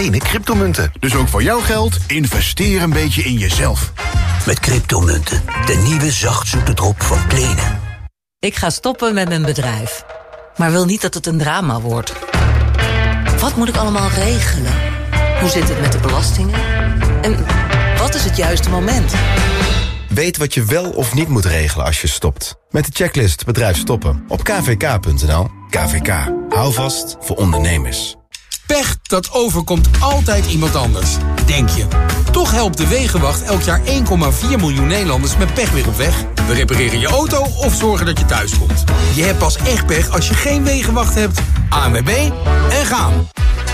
lenen cryptomunten. Dus ook voor jouw geld, investeer een beetje in jezelf. Met cryptomunten, de nieuwe zachtzoete drop van Plenen. Ik ga stoppen met mijn bedrijf. Maar wil niet dat het een drama wordt. Wat moet ik allemaal regelen? Hoe zit het met de belastingen? En wat is het juiste moment? Weet wat je wel of niet moet regelen als je stopt. Met de checklist Bedrijf Stoppen op kvk.nl. KVK. Hou vast voor ondernemers. Pech, dat overkomt altijd iemand anders. Denk je. Toch helpt de Wegenwacht elk jaar 1,4 miljoen Nederlanders met pech weer op weg. We repareren je auto of zorgen dat je thuis komt. Je hebt pas echt pech als je geen Wegenwacht hebt. ANWB en gaan.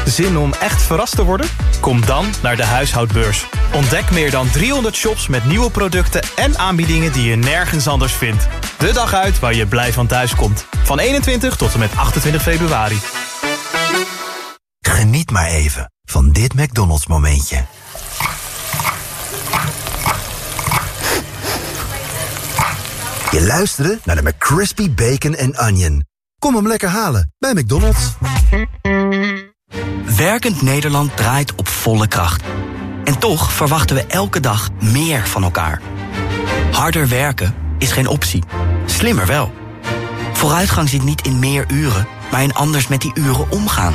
Zin om echt verrast te worden? Kom dan naar de huishoudbeurs. Ontdek meer dan 300 shops met nieuwe producten en aanbiedingen die je nergens anders vindt. De dag uit waar je blij van thuis komt. Van 21 tot en met 28 februari. Geniet maar even van dit McDonald's momentje. Je luisterde naar de McCrispy Bacon and Onion. Kom hem lekker halen bij McDonald's. Werkend Nederland draait op volle kracht. En toch verwachten we elke dag meer van elkaar. Harder werken is geen optie. Slimmer wel. Vooruitgang zit niet in meer uren, maar in anders met die uren omgaan.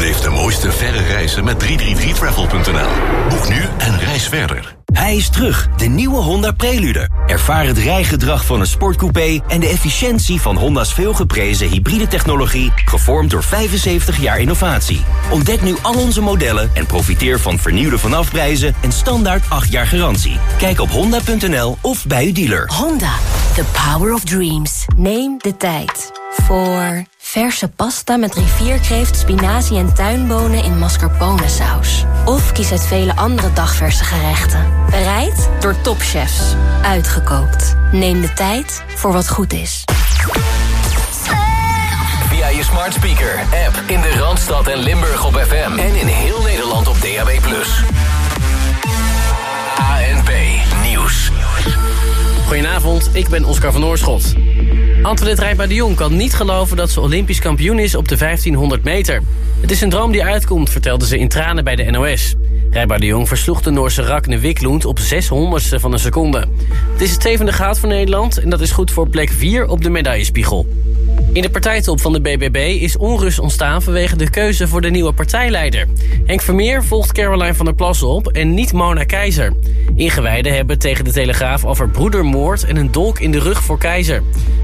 Beleef de mooiste verre reizen met 333travel.nl. Boek nu en reis verder. Hij is terug, de nieuwe Honda Prelude. Ervaar het rijgedrag van een sportcoupé en de efficiëntie van Honda's veelgeprezen hybride technologie, gevormd door 75 jaar innovatie. Ontdek nu al onze modellen en profiteer van vernieuwde vanafprijzen en standaard 8 jaar garantie. Kijk op honda.nl of bij uw dealer. Honda, the power of dreams. Neem de tijd voor verse pasta met rivierkreeft, spinazie en tuinbonen in mascarpone saus. Of kies uit vele andere dagverse gerechten. Bereid door topchefs. Uitgekookt. Neem de tijd voor wat goed is. Via je smart speaker, app in de Randstad en Limburg op FM. En in heel Nederland op DAB+. ANP Nieuws. Goedenavond, ik ben Oscar van Oorschot. Antoinette Rijpa de Jong kan niet geloven dat ze olympisch kampioen is op de 1500 meter. Het is een droom die uitkomt, vertelde ze in tranen bij de NOS. Rijpa de Jong versloeg de Noorse Rakne Wiklund op 600ste van een seconde. Het is het zevende goud voor Nederland en dat is goed voor plek 4 op de medaillespiegel. In de partijtop van de BBB is onrust ontstaan vanwege de keuze voor de nieuwe partijleider. Henk Vermeer volgt Caroline van der Plas op en niet Mona Keizer. Ingewijden hebben tegen de Telegraaf over broedermoord en een dolk in de rug voor Keizer.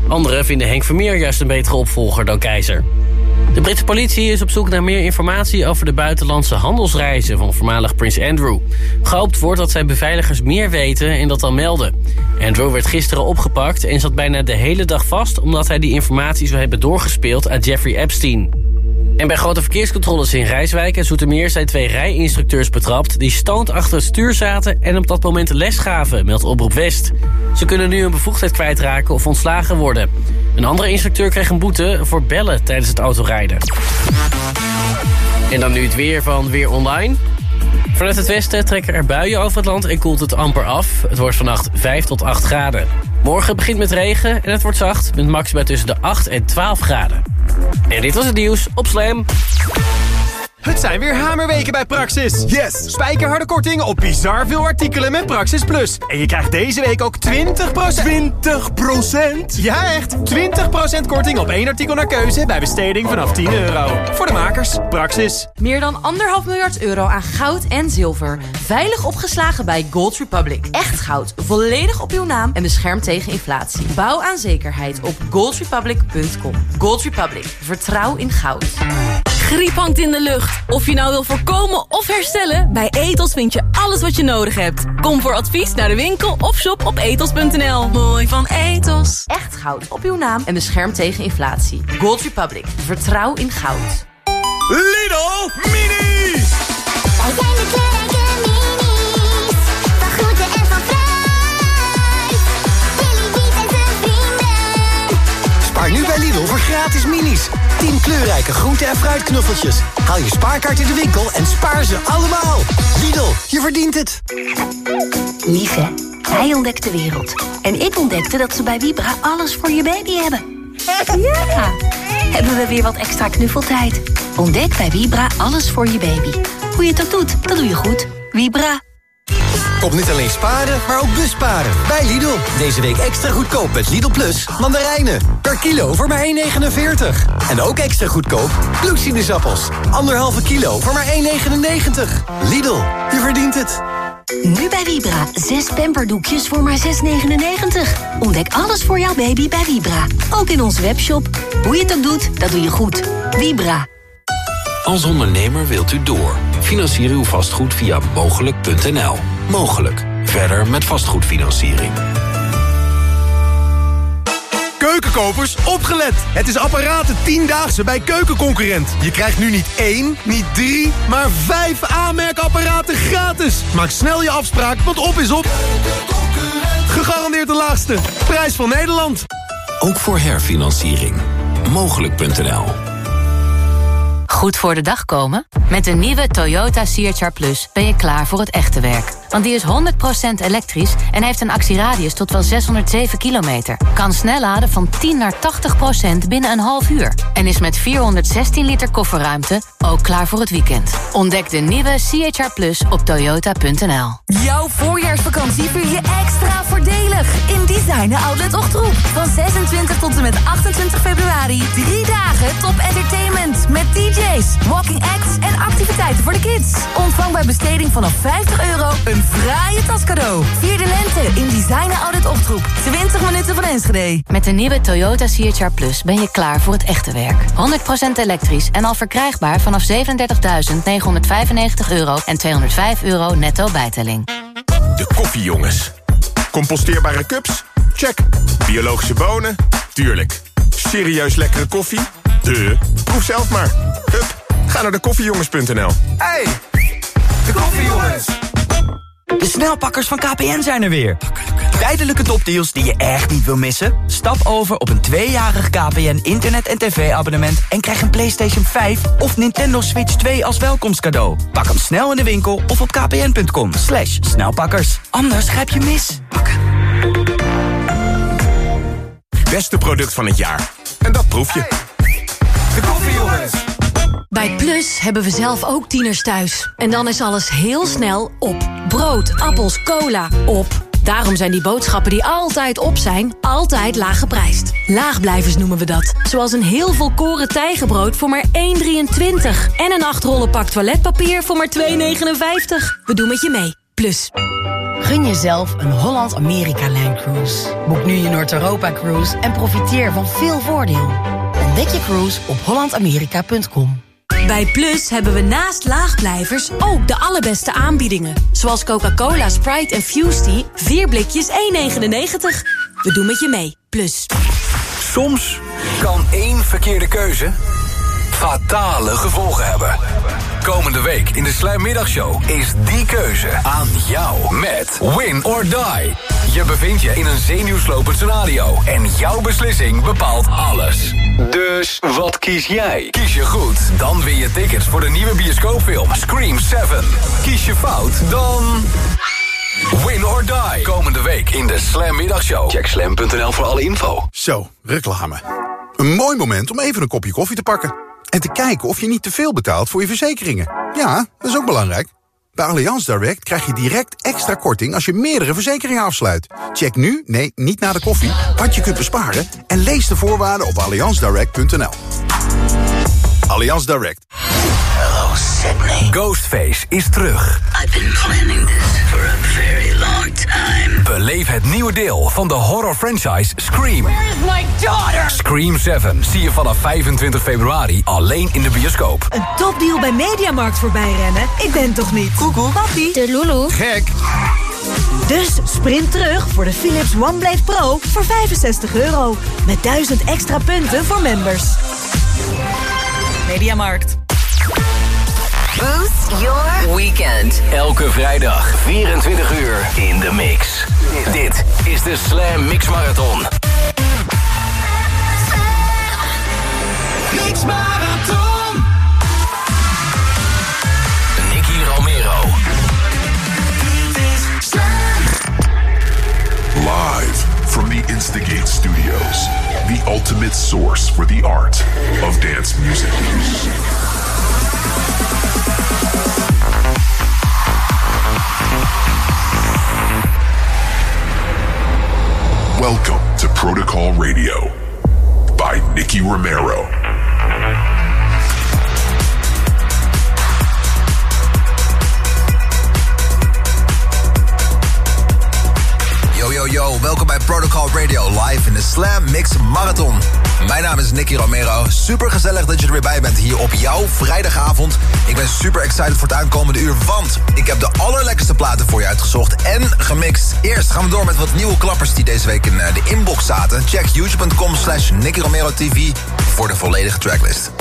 Anderen vinden Henk Vermeer juist een betere opvolger dan Keizer. De Britse politie is op zoek naar meer informatie over de buitenlandse handelsreizen van voormalig prins Andrew. Gehoopt wordt dat zijn beveiligers meer weten en dat dan melden. Andrew werd gisteren opgepakt en zat bijna de hele dag vast omdat hij die informatie zou hebben doorgespeeld aan Jeffrey Epstein. En bij grote verkeerscontroles in Rijswijk en Zoetermeer zijn twee rijinstructeurs betrapt... die stoond achter het stuur zaten en op dat moment les gaven, meldt Oproep West. Ze kunnen nu hun bevoegdheid kwijtraken of ontslagen worden. Een andere instructeur kreeg een boete voor bellen tijdens het autorijden. En dan nu het weer van Weer Online. Vanuit het westen trekken er buien over het land en koelt het amper af. Het wordt vannacht 5 tot 8 graden. Morgen begint met regen en het wordt zacht met maxima tussen de 8 en 12 graden. En dit was het nieuws op Slam. Het zijn weer hamerweken bij Praxis. Yes! Spijkerharde korting op bizar veel artikelen met Praxis Plus. En je krijgt deze week ook 20%... 20%? Ja, echt! 20% korting op één artikel naar keuze bij besteding vanaf 10 euro. Voor de makers, Praxis. Meer dan anderhalf miljard euro aan goud en zilver. Veilig opgeslagen bij Gold Republic. Echt goud, volledig op uw naam en beschermd tegen inflatie. Bouw aan zekerheid op goldrepublic.com. Gold Republic, vertrouw in goud. Griep hangt in de lucht. Of je nou wil voorkomen of herstellen, bij Etos vind je alles wat je nodig hebt. Kom voor advies naar de winkel of shop op etos.nl. Mooi van Ethos. Echt goud op uw naam en beschermd tegen inflatie. Gold Republic, vertrouw in goud. Lidl Mini! Wij zijn de kleurrijke nu bij Lidl voor gratis minis. 10 kleurrijke groente- en fruitknuffeltjes. Haal je spaarkaart in de winkel en spaar ze allemaal. Lidl, je verdient het. Lief hè? Hij ontdekt de wereld. En ik ontdekte dat ze bij Vibra alles voor je baby hebben. Ja! Hebben we weer wat extra knuffeltijd. Ontdek bij Vibra alles voor je baby. Hoe je ook doet, dat doe je goed. Vibra. Kom niet alleen sparen, maar ook busparen. Bij Lidl. Deze week extra goedkoop met Lidl Plus mandarijnen. Per kilo voor maar 1,49. En ook extra goedkoop bloedsinusappels. Anderhalve kilo voor maar 1,99. Lidl, je verdient het. Nu bij Vibra. Zes pamperdoekjes voor maar 6,99. Ontdek alles voor jouw baby bij Vibra. Ook in onze webshop. Hoe je het ook doet, dat doe je goed. Vibra. Als ondernemer wilt u door. Financier uw vastgoed via mogelijk.nl. Mogelijk. Verder met vastgoedfinanciering. Keukenkopers, opgelet! Het is apparaten 10-daagse bij Keukenconcurrent. Je krijgt nu niet één, niet drie, maar vijf aanmerkapparaten gratis. Maak snel je afspraak, want op is op. Gegarandeerd de laagste. Prijs van Nederland. Ook voor herfinanciering. Mogelijk.nl. Goed voor de dag komen? Met de nieuwe Toyota CHR Plus ben je klaar voor het echte werk. Want die is 100% elektrisch en heeft een actieradius tot wel 607 kilometer. Kan snel laden van 10 naar 80% binnen een half uur. En is met 416 liter kofferruimte ook klaar voor het weekend. Ontdek de nieuwe CHR Plus op toyota.nl. Jouw voorjaarsvakantie vier je extra voordelig in Designer Outlet Ochtroep. Van 26 tot en met 28 februari. Drie dagen top entertainment met DJ's, walking acts en activiteiten voor de kids. Ontvang bij besteding vanaf 50 euro een fraaie tascadeau. Vier de lente in Designer Outlet Ochtroep. 20 minuten van Enschede. Met de nieuwe Toyota CHR Plus ben je klaar voor het echte werk. 100% elektrisch en al verkrijgbaar vanaf 37.995 euro en 205 euro netto bijtelling. De koffiejongens. Composteerbare cups? Check. Biologische bonen? Tuurlijk. Serieus lekkere koffie? De. Proef zelf maar. Hup, ga naar de koffiejongens.nl. Hey, de koffiejongens. De snelpakkers van KPN zijn er weer. Tijdelijke topdeals die je echt niet wil missen? Stap over op een tweejarig KPN internet- en tv-abonnement... en krijg een PlayStation 5 of Nintendo Switch 2 als welkomstcadeau. Pak hem snel in de winkel of op kpn.com. Slash snelpakkers. Anders grijp je mis. Beste product van het jaar. En dat proef je. Bij Plus hebben we zelf ook tieners thuis. En dan is alles heel snel op. Brood, appels, cola, op. Daarom zijn die boodschappen die altijd op zijn, altijd laag geprijsd. Laagblijvers noemen we dat. Zoals een heel volkoren tijgenbrood voor maar 1,23. En een 8 rollen pak toiletpapier voor maar 2,59. We doen met je mee. Plus. Gun jezelf een Holland-Amerika-lijn cruise. Boek nu je Noord-Europa-cruise en profiteer van veel voordeel. Ontdek je cruise op hollandamerika.com. Bij Plus hebben we naast laagblijvers ook de allerbeste aanbiedingen. Zoals Coca-Cola, Sprite en Fusty. 4 blikjes 1,99. We doen met je mee. Plus. Soms kan één verkeerde keuze fatale gevolgen hebben. Komende week in de Slijmmiddagshow is die keuze aan jou met Win or Die. Je bevindt je in een zenuwslopend scenario en jouw beslissing bepaalt alles. Dus wat kies jij? Kies je goed, dan win je tickets voor de nieuwe bioscoopfilm Scream 7. Kies je fout, dan... Win or die. Komende week in de Slam Middagshow. Check slam.nl voor alle info. Zo, reclame. Een mooi moment om even een kopje koffie te pakken. En te kijken of je niet te veel betaalt voor je verzekeringen. Ja, dat is ook belangrijk. Bij Allianz Direct krijg je direct extra korting als je meerdere verzekeringen afsluit. Check nu, nee, niet na de koffie, wat je kunt besparen... en lees de voorwaarden op allianzdirect.nl. Allianz Direct. Hello Sydney. Ghostface is terug. I've been planning this for a very long time. Beleef het nieuwe deel van de horror franchise Scream. Where is my daughter? Scream 7 zie je vanaf 25 februari alleen in de bioscoop. Een topdeal bij Mediamarkt voorbij rennen? Ik ben toch niet? Koekoek. Papi. De Lulu. Gek. Dus sprint terug voor de Philips OneBlade Pro voor 65 euro. Met 1000 extra punten voor members. Mediamarkt. Your weekend. Elke vrijdag 24 uur in de mix. Dit is de Slam Mix Marathon. Mix Marathon. Nicky Romero. Live. From the Instigate Studios, the ultimate source for the art of dance music. Welcome to Protocol Radio by Nicky Romero. Yo, yo, yo, welkom bij Protocol Radio live in de Slam Mix Marathon. Mijn naam is Nicky Romero. Super gezellig dat je er weer bij bent hier op jouw vrijdagavond. Ik ben super excited voor het aankomende uur, want ik heb de allerlekkerste platen voor je uitgezocht en gemixt. Eerst gaan we door met wat nieuwe klappers die deze week in eh, de inbox zaten. Check youtube.com slash Nicky Romero TV voor de volledige tracklist.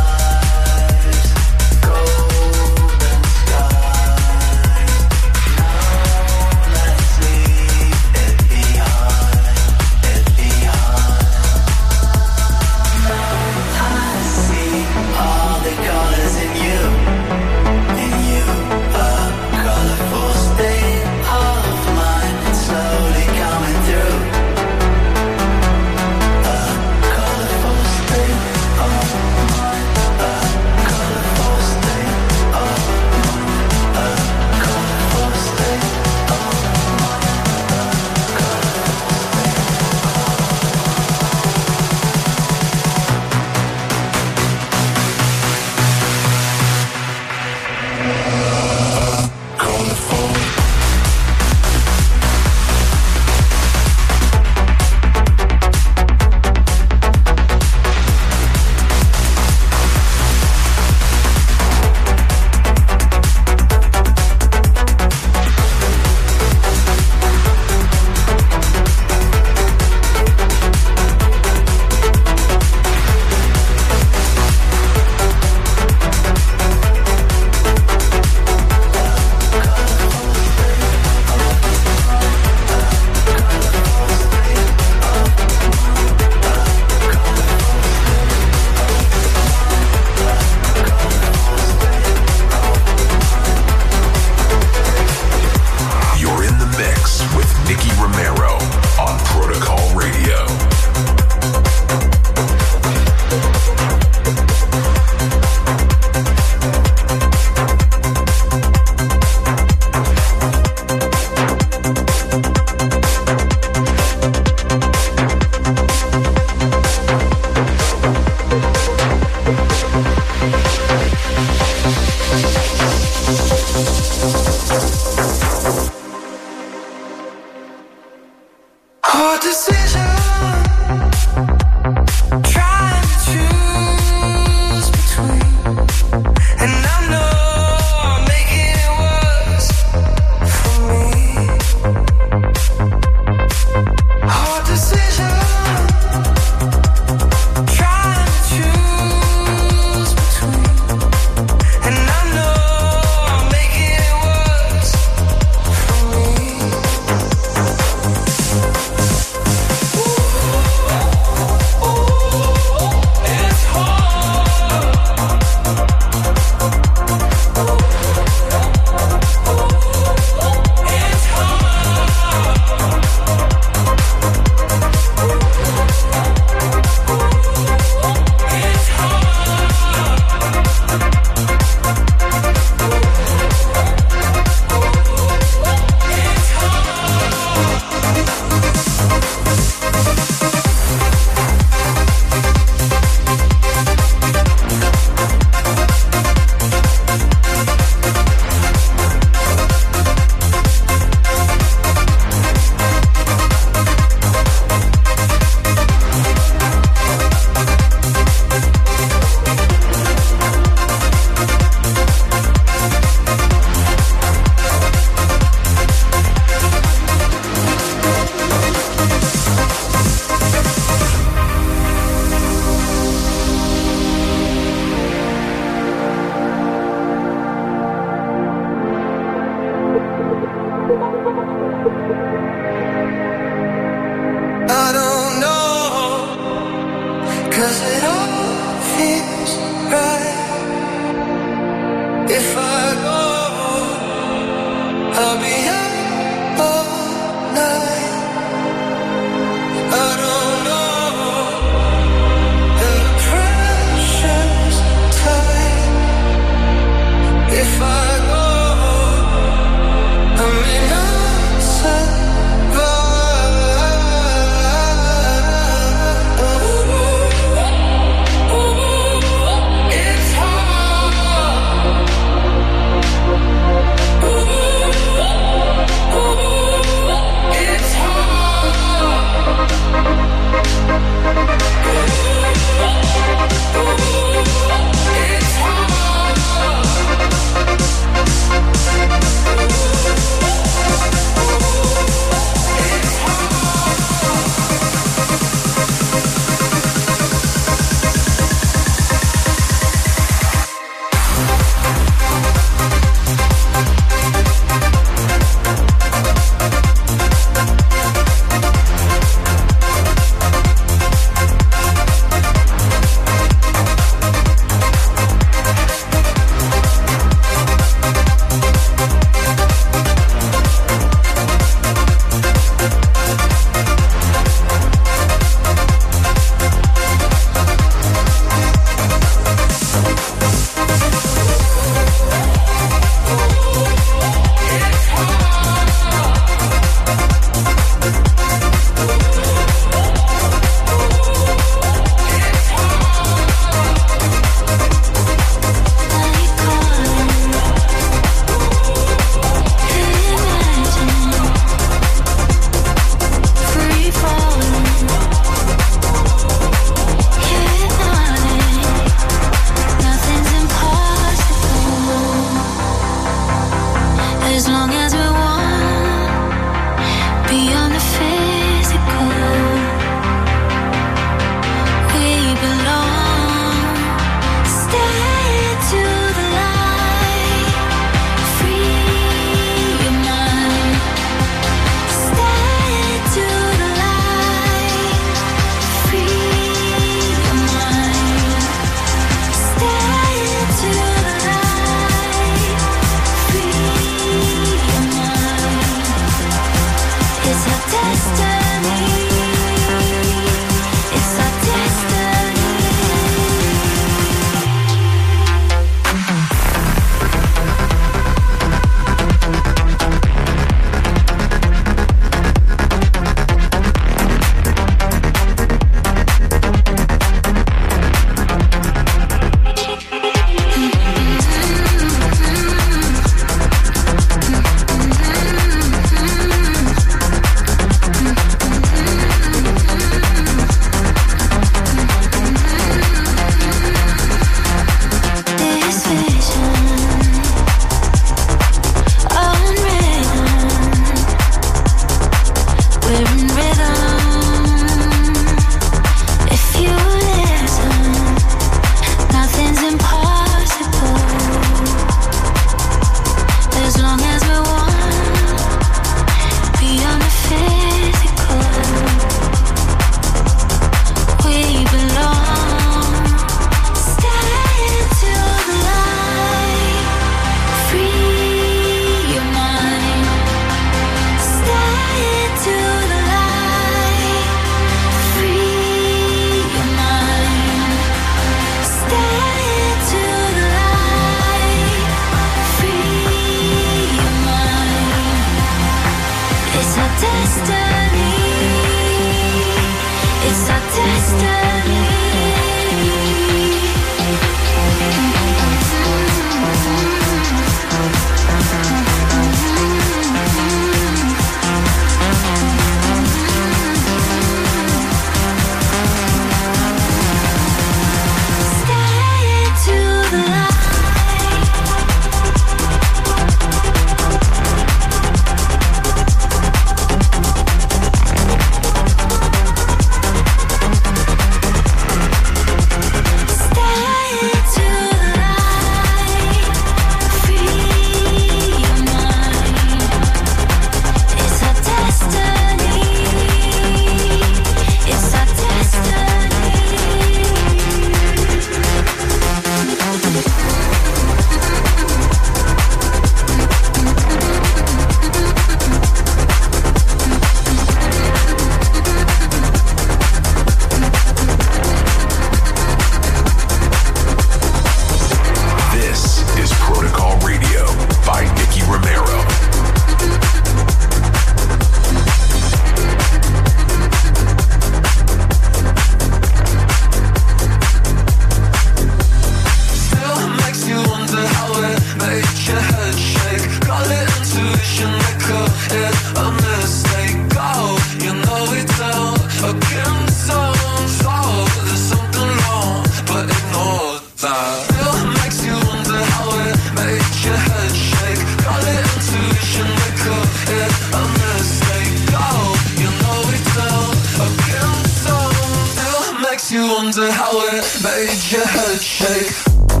Wonder how it made your head shake.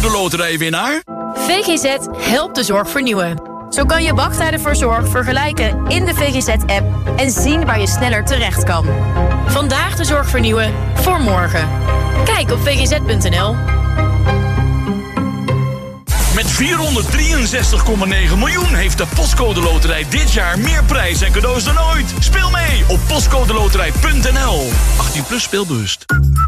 Pascode loterijwinnaar? VGZ helpt de zorg vernieuwen. Zo kan je wachttijden voor zorg vergelijken in de VGZ-app en zien waar je sneller terecht kan. Vandaag de zorg vernieuwen voor morgen. Kijk op vgz.nl. Met 463,9 miljoen heeft de Postcode Loterij dit jaar meer prijs en cadeaus dan ooit. Speel mee op postcodeloterij.nl. 18 plus speelbewust.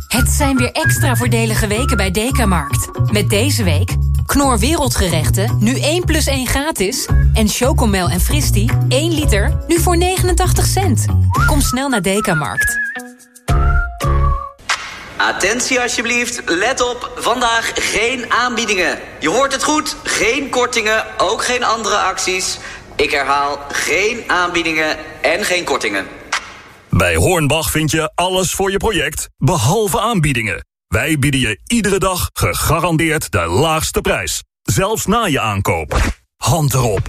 Het zijn weer extra voordelige weken bij Dekamarkt. Met deze week Knor Wereldgerechten, nu 1 plus 1 gratis. En Chocomel en Fristi, 1 liter, nu voor 89 cent. Kom snel naar Dekamarkt. Attentie alsjeblieft, let op, vandaag geen aanbiedingen. Je hoort het goed, geen kortingen, ook geen andere acties. Ik herhaal, geen aanbiedingen en geen kortingen. Bij Hornbach vind je alles voor je project, behalve aanbiedingen. Wij bieden je iedere dag gegarandeerd de laagste prijs. Zelfs na je aankoop. Hand erop.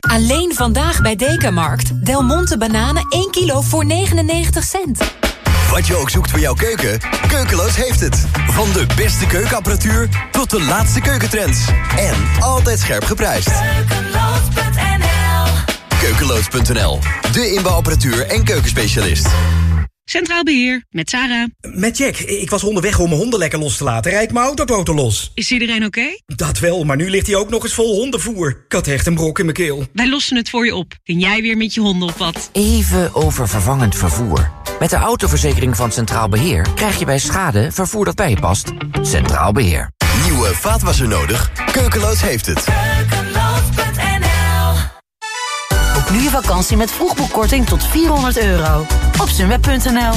Alleen vandaag bij Dekamarkt. Del Monte bananen 1 kilo voor 99 cent. Wat je ook zoekt voor jouw keuken, Keukeloos heeft het. Van de beste keukenapparatuur tot de laatste keukentrends. En altijd scherp geprijsd. Keukeloos.nl, de inbouwapparatuur en keukenspecialist. Centraal Beheer, met Sarah. Met Jack. Ik was onderweg om mijn honden lekker los te laten. Rijd mijn autoboten los. Is iedereen oké? Dat wel, maar nu ligt hij ook nog eens vol hondenvoer. Ik had echt een brok in mijn keel. Wij lossen het voor je op. Kun jij weer met je honden op pad? Even over vervangend vervoer. Met de autoverzekering van Centraal Beheer krijg je bij schade vervoer dat bij je past. Centraal Beheer. Nieuwe vaatwasser nodig? Keukeloos heeft het. Nu je vakantie met vroegboekkorting tot 400 euro. Op sunweb.nl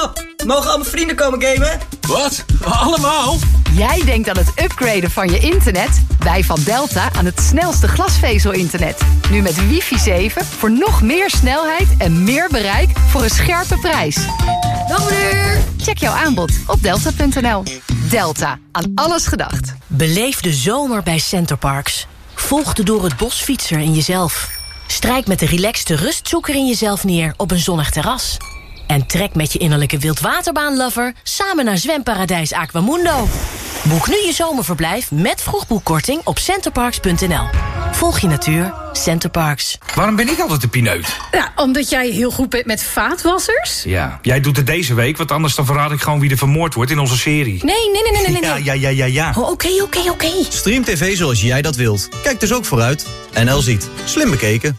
Pap, mogen al mijn vrienden komen gamen? Wat? Allemaal? Jij denkt aan het upgraden van je internet? Wij van Delta aan het snelste glasvezel-internet. Nu met wifi 7 voor nog meer snelheid en meer bereik voor een scherpe prijs. Dag meneer! Check jouw aanbod op delta.nl. Delta, aan alles gedacht. Beleef de zomer bij Centerparks. Volg de door het bos fietser in jezelf. Strijk met de relaxte rustzoeker in jezelf neer op een zonnig terras. En trek met je innerlijke wildwaterbaanlover samen naar zwemparadijs Aquamundo. Boek nu je zomerverblijf met vroegboekkorting op centerparks.nl. Volg je natuur. Centerparks. Waarom ben ik altijd de pineut? Ja, omdat jij heel goed bent met vaatwassers? Ja, jij doet het deze week, want anders dan verraad ik gewoon wie er vermoord wordt in onze serie. Nee, nee, nee, nee, nee. nee. Ja, ja, ja, ja, ja. Oh, Oké, oké, oké. Stream TV zoals jij dat wilt. Kijk dus ook vooruit. NL ziet. Slim bekeken.